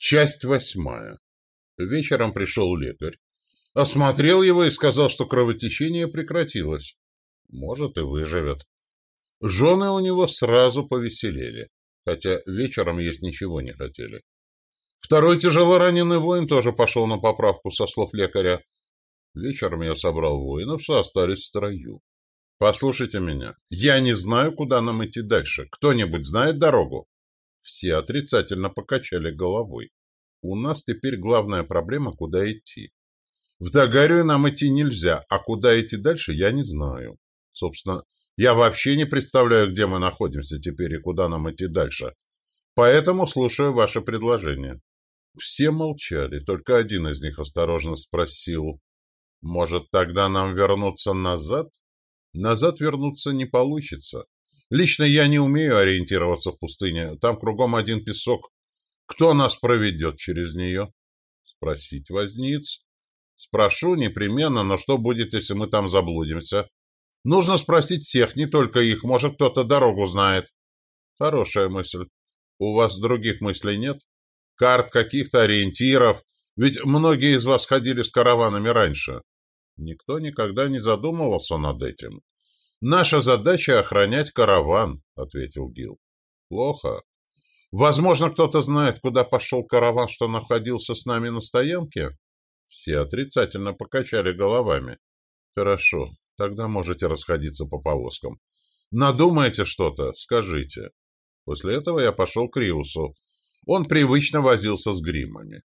Часть восьмая. Вечером пришел лекарь, осмотрел его и сказал, что кровотечение прекратилось. Может, и выживет. Жены у него сразу повеселели, хотя вечером есть ничего не хотели. Второй тяжело раненый воин тоже пошел на поправку, со слов лекаря. Вечером я собрал воинов, что остались в строю. Послушайте меня, я не знаю, куда нам идти дальше. Кто-нибудь знает дорогу? Все отрицательно покачали головой. У нас теперь главная проблема, куда идти. В Дагарию нам идти нельзя, а куда идти дальше, я не знаю. Собственно, я вообще не представляю, где мы находимся теперь и куда нам идти дальше. Поэтому слушаю ваше предложение. Все молчали, только один из них осторожно спросил. Может, тогда нам вернуться назад? Назад вернуться не получится. Лично я не умею ориентироваться в пустыне. Там кругом один песок. Кто нас проведет через нее? Спросить возниц. Спрошу непременно, но что будет, если мы там заблудимся? Нужно спросить всех, не только их. Может, кто-то дорогу знает. Хорошая мысль. У вас других мыслей нет? Карт каких-то, ориентиров? Ведь многие из вас ходили с караванами раньше. Никто никогда не задумывался над этим. «Наша задача — охранять караван», — ответил Гил. «Плохо. Возможно, кто-то знает, куда пошел караван, что находился с нами на стоянке?» Все отрицательно покачали головами. «Хорошо, тогда можете расходиться по повозкам. Надумаете что-то? Скажите». После этого я пошел к Риусу. Он привычно возился с гримами.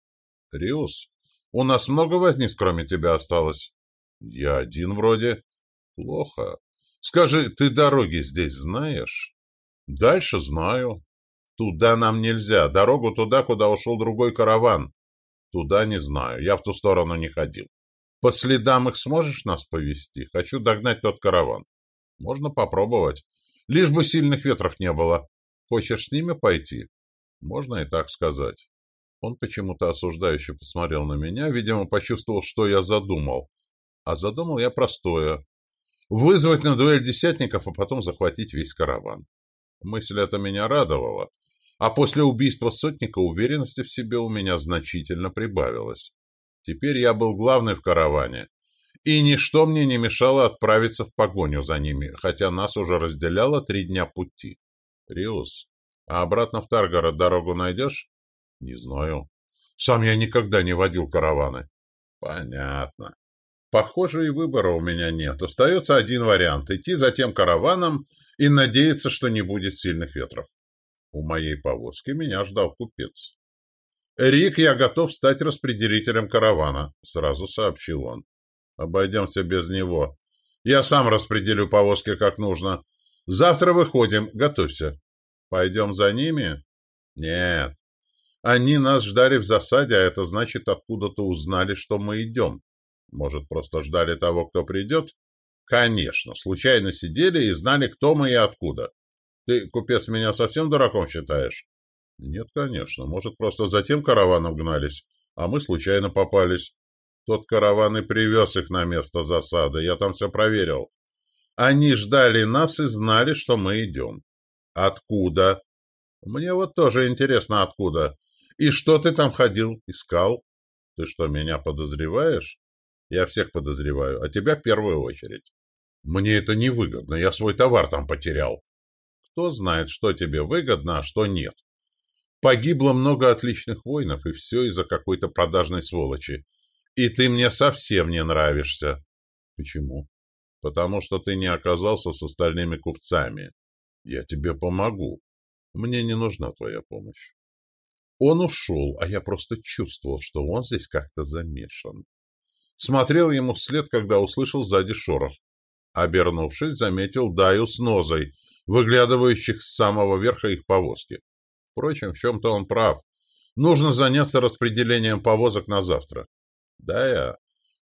«Риус, у нас много возниц, кроме тебя, осталось?» «Я один вроде». «Плохо. Скажи, ты дороги здесь знаешь? Дальше знаю. Туда нам нельзя. Дорогу туда, куда ушел другой караван. Туда не знаю. Я в ту сторону не ходил. По следам их сможешь нас повести? Хочу догнать тот караван. Можно попробовать. Лишь бы сильных ветров не было. Хочешь с ними пойти? Можно и так сказать. Он почему-то осуждающе посмотрел на меня, видимо, почувствовал, что я задумал. А задумал я простое вызвать на дуэль десятников, а потом захватить весь караван. Мысль эта меня радовала, а после убийства сотника уверенности в себе у меня значительно прибавилось. Теперь я был главный в караване, и ничто мне не мешало отправиться в погоню за ними, хотя нас уже разделяло три дня пути. Риус, а обратно в Таргород дорогу найдешь? Не знаю. Сам я никогда не водил караваны. Понятно. Похоже, и выбора у меня нет. Остается один вариант – идти за тем караваном и надеяться, что не будет сильных ветров. У моей повозки меня ждал купец. «Рик, я готов стать распределителем каравана», — сразу сообщил он. «Обойдемся без него. Я сам распределю повозки как нужно. Завтра выходим, готовься. Пойдем за ними?» «Нет. Они нас ждали в засаде, а это значит, откуда-то узнали, что мы идем. Может, просто ждали того, кто придет? Конечно, случайно сидели и знали, кто мы и откуда. Ты, купец, меня совсем дураком считаешь? Нет, конечно. Может, просто за тем караваном гнались, а мы случайно попались. Тот караван и привез их на место засады, я там все проверил. Они ждали нас и знали, что мы идем. Откуда? Мне вот тоже интересно, откуда. И что ты там ходил, искал? Ты что, меня подозреваешь? Я всех подозреваю, а тебя в первую очередь. Мне это невыгодно, я свой товар там потерял. Кто знает, что тебе выгодно, а что нет. Погибло много отличных воинов, и все из-за какой-то продажной сволочи. И ты мне совсем не нравишься. Почему? Потому что ты не оказался с остальными купцами. Я тебе помогу. Мне не нужна твоя помощь. Он ушел, а я просто чувствовал, что он здесь как-то замешан. Смотрел ему вслед, когда услышал сзади шорох. Обернувшись, заметил Даю с Нозой, выглядывающих с самого верха их повозки. Впрочем, в чем-то он прав. Нужно заняться распределением повозок на завтра. Дая,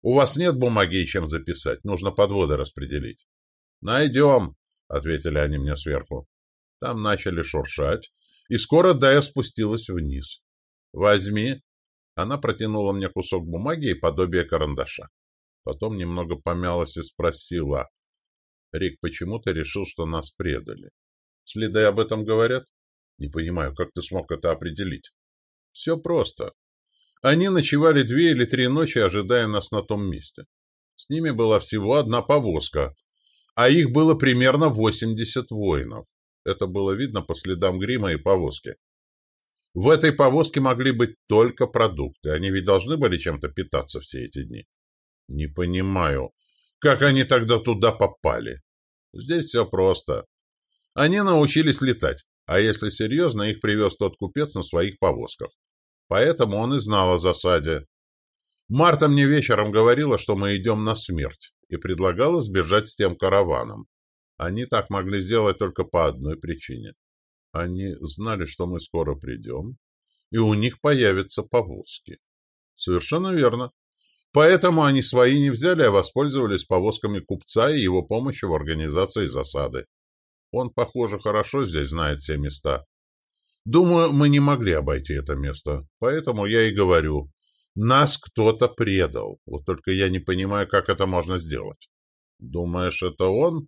у вас нет бумаги, чем записать. Нужно подводы распределить. Найдем, — ответили они мне сверху. Там начали шуршать, и скоро Дая спустилась вниз. «Возьми», она протянула мне кусок бумаги и подобие карандаша. Потом немного помялась и спросила. «Рик, почему ты решил, что нас предали? Следы об этом говорят? Не понимаю, как ты смог это определить?» Все просто. Они ночевали две или три ночи, ожидая нас на том месте. С ними была всего одна повозка, а их было примерно 80 воинов. Это было видно по следам грима и повозки. В этой повозке могли быть только продукты. Они ведь должны были чем-то питаться все эти дни. Не понимаю, как они тогда туда попали. Здесь все просто. Они научились летать, а если серьезно, их привез тот купец на своих повозках. Поэтому он и знал о засаде. Марта мне вечером говорила, что мы идем на смерть, и предлагала сбежать с тем караваном. Они так могли сделать только по одной причине. Они знали, что мы скоро придем, и у них появятся повозки. Совершенно верно. Поэтому они свои не взяли, а воспользовались повозками купца и его помощью в организации засады. Он, похоже, хорошо здесь знает все места. Думаю, мы не могли обойти это место, поэтому я и говорю, нас кто-то предал, вот только я не понимаю, как это можно сделать. Думаешь, это он?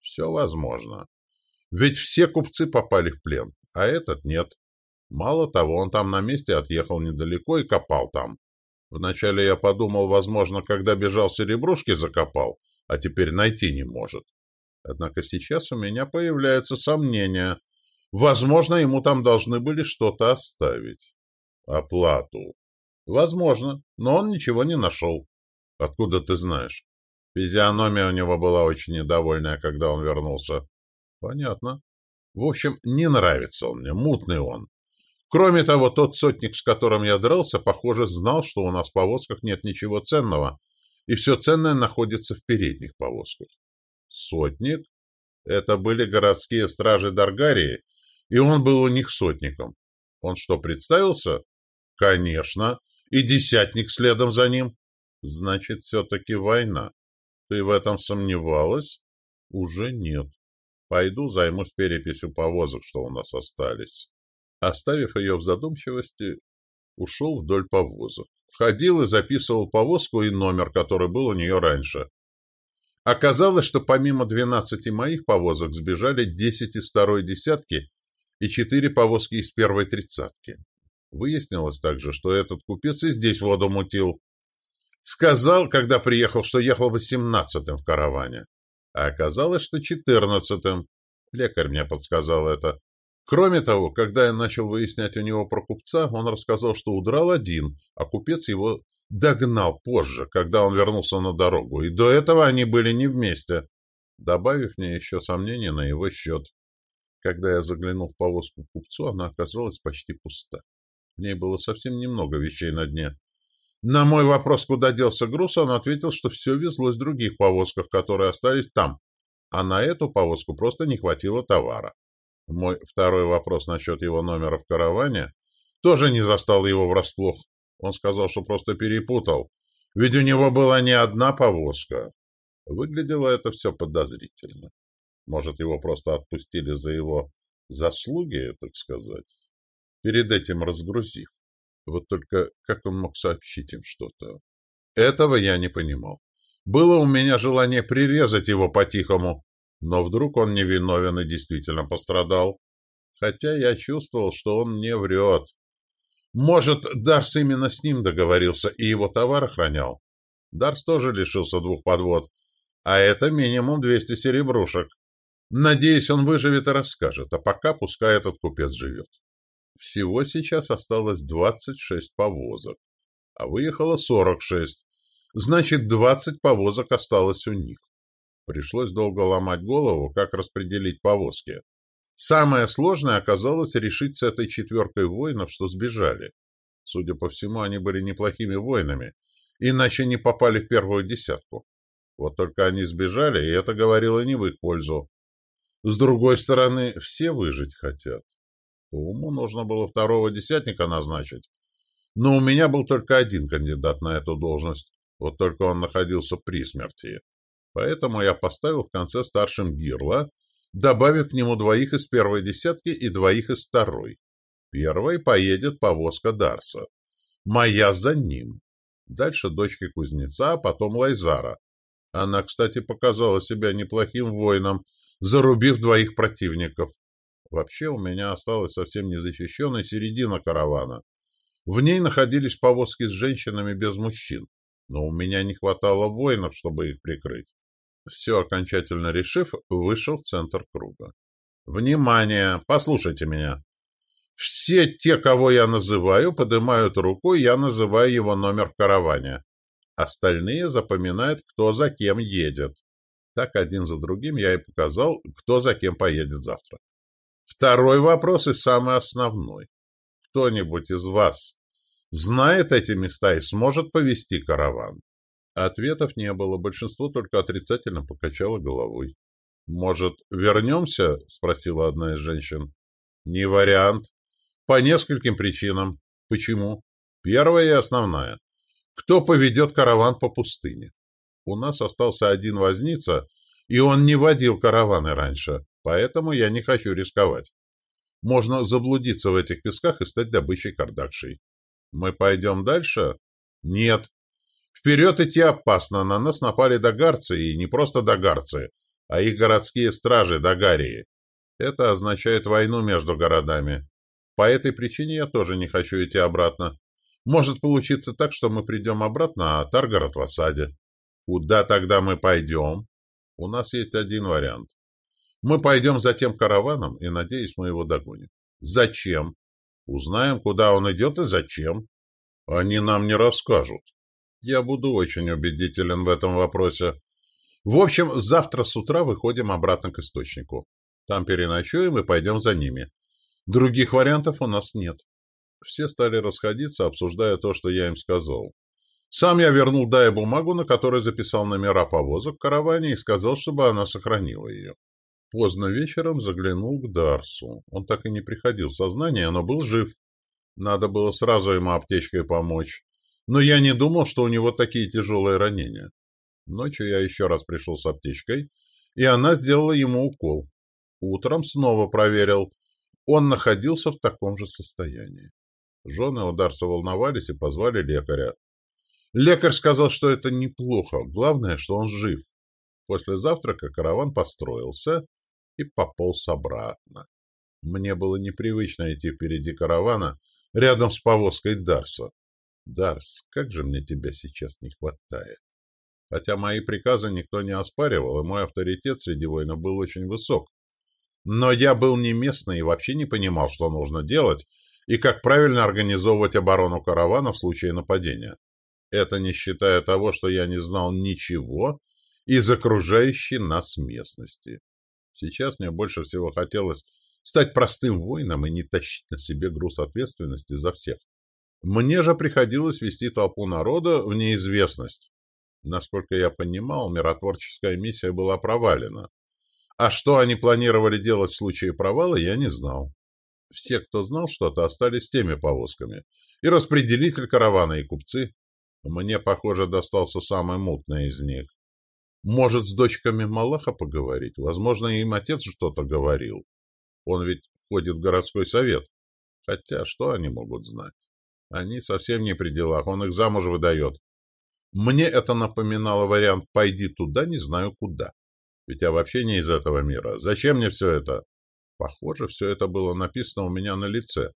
Все возможно. Ведь все купцы попали в плен, а этот нет. Мало того, он там на месте отъехал недалеко и копал там. Вначале я подумал, возможно, когда бежал серебрушки закопал, а теперь найти не может. Однако сейчас у меня появляются сомнения. Возможно, ему там должны были что-то оставить. Оплату. Возможно, но он ничего не нашел. Откуда ты знаешь? Физиономия у него была очень недовольная, когда он вернулся. Понятно. В общем, не нравится он мне, мутный он. Кроме того, тот сотник, с которым я дрался, похоже, знал, что у нас в повозках нет ничего ценного, и все ценное находится в передних повозках. Сотник? Это были городские стражи Даргарии, и он был у них сотником. Он что, представился? Конечно. И десятник следом за ним. Значит, все-таки война. Ты в этом сомневалась? Уже нет. Пойду займусь переписью повозок, что у нас остались. Оставив ее в задумчивости, ушел вдоль повозок. Ходил и записывал повозку и номер, который был у нее раньше. Оказалось, что помимо двенадцати моих повозок сбежали десять из второй десятки и четыре повозки из первой тридцатки. Выяснилось также, что этот купец и здесь воду мутил. Сказал, когда приехал, что ехал восемнадцатым в караване а оказалось, что четырнадцатым. Лекарь мне подсказал это. Кроме того, когда я начал выяснять у него про купца, он рассказал, что удрал один, а купец его догнал позже, когда он вернулся на дорогу, и до этого они были не вместе, добавив мне еще сомнения на его счет. Когда я заглянул в повозку к купцу, она оказалась почти пуста. В ней было совсем немного вещей на дне. На мой вопрос, куда делся груз, он ответил, что все везлось в других повозках, которые остались там, а на эту повозку просто не хватило товара. Мой второй вопрос насчет его номера в караване тоже не застал его врасплох. Он сказал, что просто перепутал, ведь у него была не одна повозка. Выглядело это все подозрительно. Может, его просто отпустили за его заслуги, так сказать, перед этим разгрузив. Вот только как он мог сообщить им что-то? Этого я не понимал. Было у меня желание прирезать его по-тихому, но вдруг он невиновен и действительно пострадал. Хотя я чувствовал, что он не врет. Может, Дарс именно с ним договорился и его товар охранял? Дарс тоже лишился двух подвод, а это минимум двести серебрушек. Надеюсь, он выживет и расскажет, а пока пускай этот купец живет. Всего сейчас осталось 26 повозок, а выехало 46. Значит, 20 повозок осталось у них. Пришлось долго ломать голову, как распределить повозки. Самое сложное оказалось решить с этой четверкой воинов, что сбежали. Судя по всему, они были неплохими воинами, иначе не попали в первую десятку. Вот только они сбежали, и это говорило не в их пользу. С другой стороны, все выжить хотят. По уму нужно было второго десятника назначить. Но у меня был только один кандидат на эту должность, вот только он находился при смерти. Поэтому я поставил в конце старшим Гирла, добавив к нему двоих из первой десятки и двоих из второй. Первой поедет повозка Дарса. Моя за ним. Дальше дочки кузнеца, а потом Лайзара. Она, кстати, показала себя неплохим воином, зарубив двоих противников. Вообще у меня осталась совсем незащищенная середина каравана. В ней находились повозки с женщинами без мужчин, но у меня не хватало воинов, чтобы их прикрыть. Все окончательно решив, вышел в центр круга. «Внимание! Послушайте меня! Все те, кого я называю, поднимают руку, и я называю его номер в караване. Остальные запоминают, кто за кем едет. Так один за другим я и показал, кто за кем поедет завтра. Второй вопрос и самый основной. Кто-нибудь из вас знает эти места и сможет повести караван? Ответов не было, большинство только отрицательно покачало головой. «Может, вернемся?» — спросила одна из женщин. «Не вариант. По нескольким причинам. Почему? Первая и основная. Кто поведет караван по пустыне? У нас остался один возница, и он не водил караваны раньше, поэтому я не хочу рисковать. Можно заблудиться в этих песках и стать добычей кардакшей. Мы пойдем дальше? Нет. Вперед идти опасно, на нас напали догарцы, и не просто догарцы, а их городские стражи Догарии. Это означает войну между городами. По этой причине я тоже не хочу идти обратно. Может получиться так, что мы придем обратно, а Таргород в осаде. Куда тогда мы пойдем? У нас есть один вариант. Мы пойдем за тем караваном, и, надеюсь, мы его догоним. Зачем? Узнаем, куда он идет и зачем. Они нам не расскажут. Я буду очень убедителен в этом вопросе. В общем, завтра с утра выходим обратно к источнику. Там переночуем и пойдем за ними. Других вариантов у нас нет. Все стали расходиться, обсуждая то, что я им сказал. Сам я вернул Дае бумагу, на которой записал номера повозок в караване и сказал, чтобы она сохранила ее. Поздно вечером заглянул к Дарсу. Он так и не приходил в сознание, но был жив. Надо было сразу ему аптечкой помочь. Но я не думал, что у него такие тяжелые ранения. Ночью я еще раз пришел с аптечкой, и она сделала ему укол. Утром снова проверил, он находился в таком же состоянии. Жены у Дарса волновались и позвали лекаря. Лекарь сказал, что это неплохо, главное, что он жив. После завтрака караван построился и пополз обратно. Мне было непривычно идти впереди каравана, рядом с повозкой Дарса. Дарс, как же мне тебя сейчас не хватает. Хотя мои приказы никто не оспаривал, и мой авторитет среди воинов был очень высок. Но я был не местный и вообще не понимал, что нужно делать и как правильно организовывать оборону каравана в случае нападения. Это не считая того, что я не знал ничего из окружающей нас местности. Сейчас мне больше всего хотелось стать простым воином и не тащить на себе груз ответственности за всех. Мне же приходилось вести толпу народа в неизвестность. Насколько я понимал, миротворческая миссия была провалена. А что они планировали делать в случае провала, я не знал. Все, кто знал что-то, остались теми повозками. И распределитель каравана, и купцы. Мне, похоже, достался самый мутный из них. Может, с дочками Малаха поговорить? Возможно, им отец что-то говорил. Он ведь входит в городской совет. Хотя, что они могут знать? Они совсем не при делах, он их замуж выдает. Мне это напоминало вариант «пойди туда, не знаю куда». Ведь я вообще не из этого мира. Зачем мне все это? Похоже, все это было написано у меня на лице.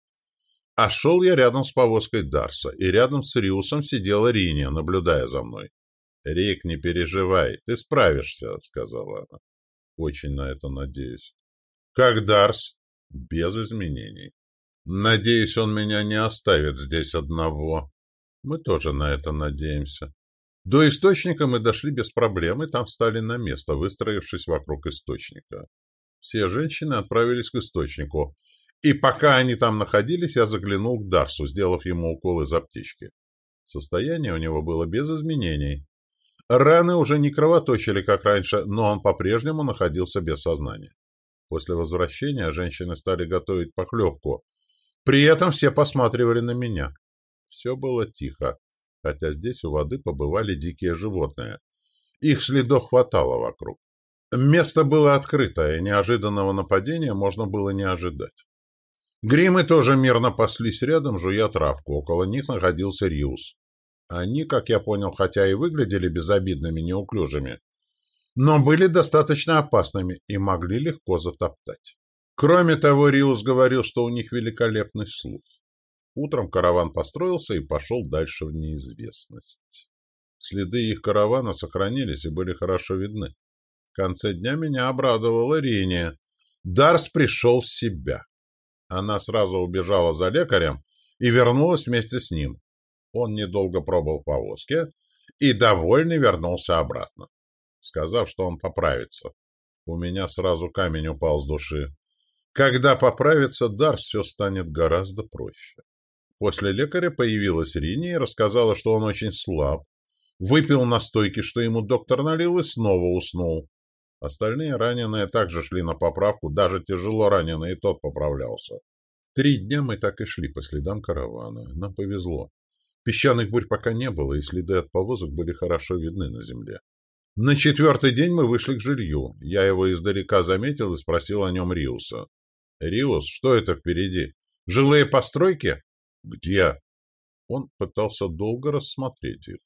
А шел я рядом с повозкой Дарса, и рядом с Риусом сидела Риния, наблюдая за мной. — Рик, не переживай, ты справишься, — сказала она. — Очень на это надеюсь. — Как Дарс? — Без изменений. — Надеюсь, он меня не оставит здесь одного. Мы тоже на это надеемся. До источника мы дошли без проблем и там встали на место, выстроившись вокруг источника. Все женщины отправились к источнику, и пока они там находились, я заглянул к Дарсу, сделав ему укол из аптечки. Состояние у него было без изменений. Раны уже не кровоточили, как раньше, но он по-прежнему находился без сознания. После возвращения женщины стали готовить похлебку. При этом все посматривали на меня. Все было тихо хотя здесь у воды побывали дикие животные. Их следов хватало вокруг. Место было открытое, и неожиданного нападения можно было не ожидать. Гримы тоже мирно паслись рядом, жуя травку. Около них находился Риус. Они, как я понял, хотя и выглядели безобидными, неуклюжими, но были достаточно опасными и могли легко затоптать. Кроме того, Риус говорил, что у них великолепный слух. Утром караван построился и пошел дальше в неизвестность. Следы их каравана сохранились и были хорошо видны. В конце дня меня обрадовала Риния. Дарс пришел в себя. Она сразу убежала за лекарем и вернулась вместе с ним. Он недолго пробыл в повозке и, довольный, вернулся обратно, сказав, что он поправится. У меня сразу камень упал с души. Когда поправится Дарс, все станет гораздо проще. После лекаря появилась Рини и рассказала, что он очень слаб, выпил настойки, что ему доктор налил, и снова уснул. Остальные раненые также шли на поправку, даже тяжело раненый и тот поправлялся. Три дня мы так и шли по следам каравана. Нам повезло. Песчаных бурь пока не было, и следы от повозок были хорошо видны на земле. На четвертый день мы вышли к жилью. Я его издалека заметил и спросил о нем Риуса. «Риус, что это впереди? Жилые постройки?» «Где?» Он пытался долго рассмотреть их.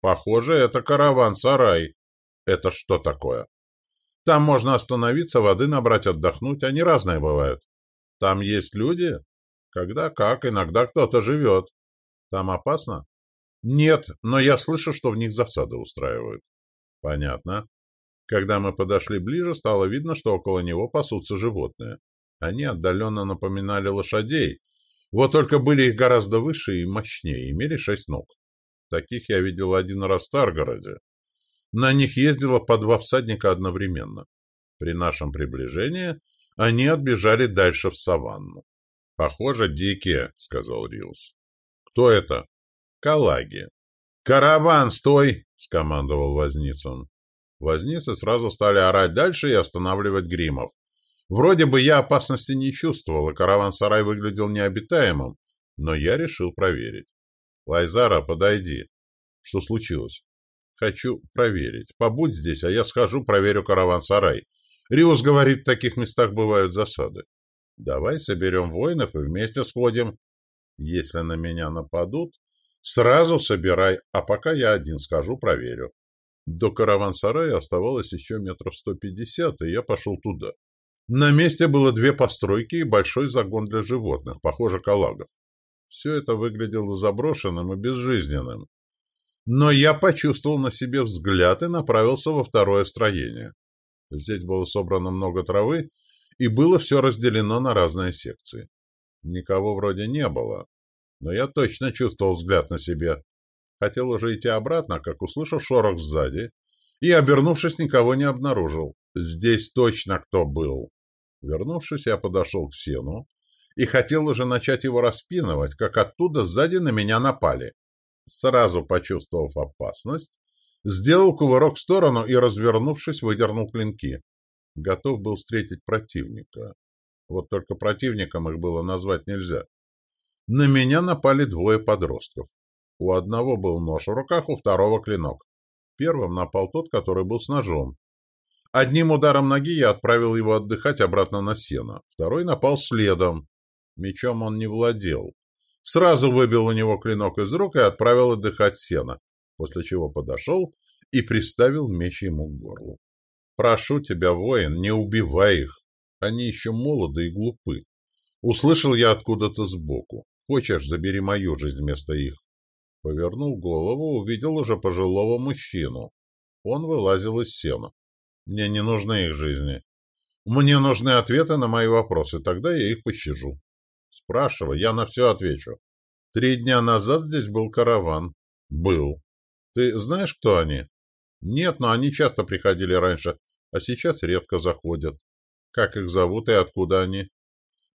«Похоже, это караван-сарай». «Это что такое?» «Там можно остановиться, воды набрать, отдохнуть. Они разные бывают». «Там есть люди?» «Когда как, иногда кто-то живет». Там опасно? Нет, но я слышу, что в них засады устраивают. Понятно. Когда мы подошли ближе, стало видно, что около него пасутся животные. Они отдаленно напоминали лошадей, вот только были их гораздо выше и мощнее, имели шесть ног. Таких я видел один раз в Старгороде. На них ездило по два всадника одновременно. При нашем приближении они отбежали дальше в саванну. — Похоже, дикие, — сказал Риус. «Кто это?» «Калаги». «Караван, стой!» — скомандовал Возницын. Возницы сразу стали орать дальше и останавливать гримов. Вроде бы я опасности не чувствовал, и караван-сарай выглядел необитаемым, но я решил проверить. «Лайзара, подойди». «Что случилось?» «Хочу проверить. Побудь здесь, а я схожу, проверю караван-сарай. Риус говорит, в таких местах бывают засады. Давай соберем воинов и вместе сходим. Если на меня нападут, сразу собирай, а пока я один скажу, проверю. До караван-сарая оставалось еще метров сто пятьдесят, и я пошел туда. На месте было две постройки и большой загон для животных, похоже, калагов. Все это выглядело заброшенным и безжизненным. Но я почувствовал на себе взгляд и направился во второе строение. Здесь было собрано много травы, и было все разделено на разные секции. Никого вроде не было, но я точно чувствовал взгляд на себе. Хотел уже идти обратно, как услышал шорох сзади, и, обернувшись, никого не обнаружил. Здесь точно кто был. Вернувшись, я подошел к сену и хотел уже начать его распинывать, как оттуда сзади на меня напали. Сразу почувствовав опасность, сделал кувырок в сторону и, развернувшись, выдернул клинки. Готов был встретить противника. Вот только противником их было назвать нельзя. На меня напали двое подростков. У одного был нож в руках, у второго клинок. Первым напал тот, который был с ножом. Одним ударом ноги я отправил его отдыхать обратно на сено. Второй напал следом. Мечом он не владел. Сразу выбил у него клинок из рук и отправил отдыхать сено, после чего подошел и приставил меч ему к горлу. «Прошу тебя, воин, не убивай их. Они еще молоды и глупы. Услышал я откуда-то сбоку. Хочешь, забери мою жизнь вместо их. Повернул голову, увидел уже пожилого мужчину. Он вылазил из сена. Мне не нужны их жизни. Мне нужны ответы на мои вопросы, тогда я их пощажу. Спрашивай, я на все отвечу. Три дня назад здесь был караван. Был. Ты знаешь, кто они? Нет, но они часто приходили раньше, а сейчас редко заходят. Как их зовут и откуда они?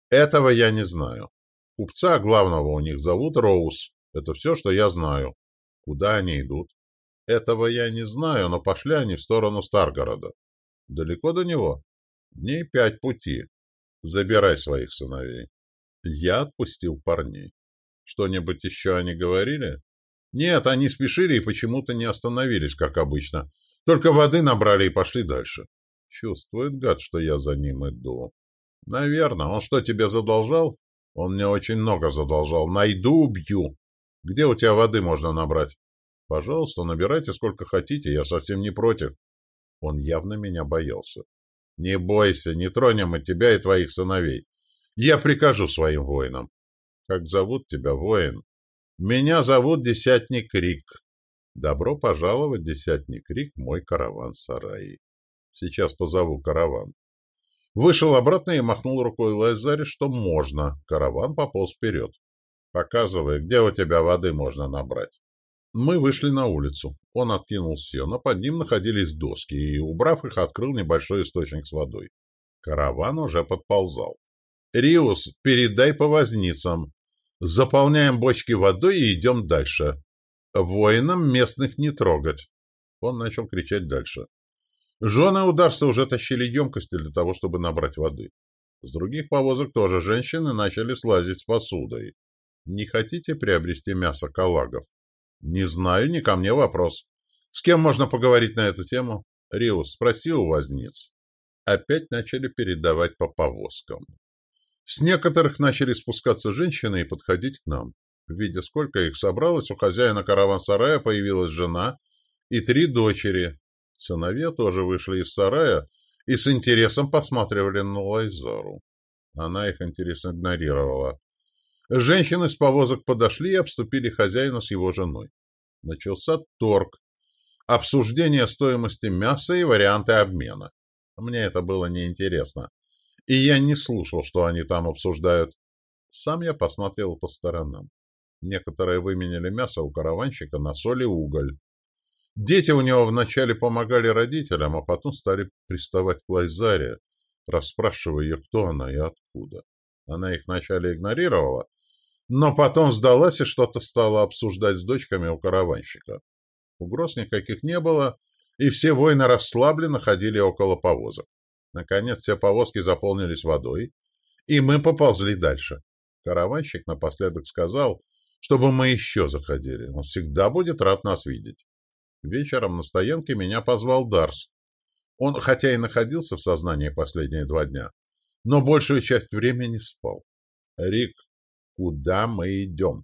Этого я не знаю. Купца главного у них зовут Роуз. Это все, что я знаю. Куда они идут? Этого я не знаю, но пошли они в сторону Старгорода. Далеко до него? Дней пять пути. Забирай своих сыновей. Я отпустил парней. Что-нибудь еще они говорили? Нет, они спешили и почему-то не остановились, как обычно. Только воды набрали и пошли дальше. Чувствует гад, что я за ним иду. Наверное. Он что, тебе задолжал? Он мне очень много задолжал. Найду, убью. Где у тебя воды можно набрать? Пожалуйста, набирайте сколько хотите, я совсем не против. Он явно меня боялся. Не бойся, не тронем мы тебя и твоих сыновей. Я прикажу своим воинам. Как зовут тебя, воин? Меня зовут Десятник Рик. Добро пожаловать, Десятник Рик, мой караван-сарай. Сейчас позову караван. Вышел обратно и махнул рукой Лазаре, что можно. Караван пополз вперед. Показывай, где у тебя воды можно набрать. Мы вышли на улицу. Он откинул сено, под ним находились доски, и, убрав их, открыл небольшой источник с водой. Караван уже подползал. «Риус, передай по возницам. Заполняем бочки водой и идем дальше. Воинам местных не трогать». Он начал кричать дальше. Жены ударса уже тащили емкости для того, чтобы набрать воды. С других повозок тоже женщины начали слазить с посудой. «Не хотите приобрести мясо калагов?» Не знаю, не ко мне вопрос. С кем можно поговорить на эту тему? Риус, спроси у возниц. Опять начали передавать по повозкам. С некоторых начали спускаться женщины и подходить к нам. Видя, сколько их собралось, у хозяина караван-сарая появилась жена и три дочери. Сыновья тоже вышли из сарая и с интересом посматривали на Лайзару. Она их интерес игнорировала. Женщины с повозок подошли и обступили хозяина с его женой. Начался торг, обсуждение стоимости мяса и варианты обмена. Мне это было неинтересно, и я не слушал, что они там обсуждают. Сам я посмотрел по сторонам. Некоторые выменяли мясо у караванщика на соль и уголь. Дети у него вначале помогали родителям, а потом стали приставать к Лайзаре, расспрашивая ее, кто она и откуда. Она их вначале игнорировала, но потом сдалась и что-то стала обсуждать с дочками у караванщика. Угроз никаких не было, и все воины расслабленно ходили около повозок. Наконец все повозки заполнились водой, и мы поползли дальше. Караванщик напоследок сказал, чтобы мы еще заходили. Он всегда будет рад нас видеть. Вечером на стоянке меня позвал Дарс. Он, хотя и находился в сознании последние два дня, но большую часть времени спал. «Рик, куда мы идем?»